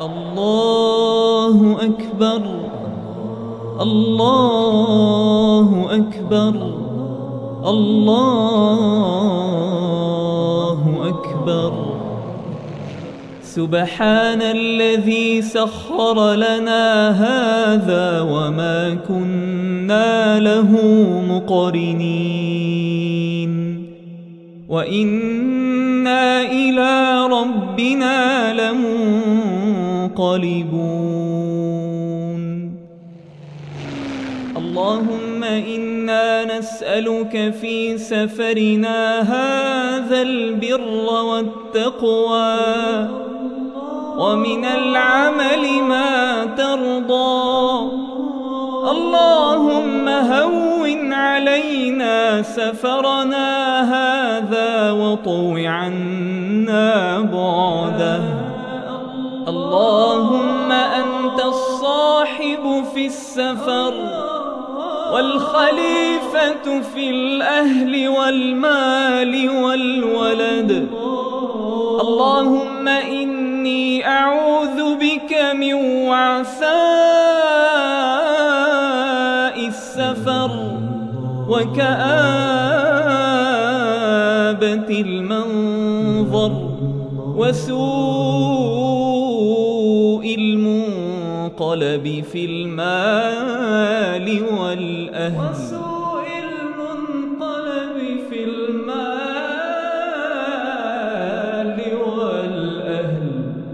الله أكبر. الله أكبر. الله أكبر. سبحان الذي سخر لنا هذا وما كنا له مقرنين. وإنا إلى ربنا لمنقلبون اللهم إنا نسألك في سفرنا هذا البر والتقوى ومن العمل ما ترضى. اللهم هون علينا سفرنا هذا وطو عنا بعده. اللهم أنت الصاحب في السفر والخليفة في الأهل والمال والولد. اللهم إني أعوذ بك من وعثاء السفر وكآبة المنظر وسوء المنقلب في المال والأهل.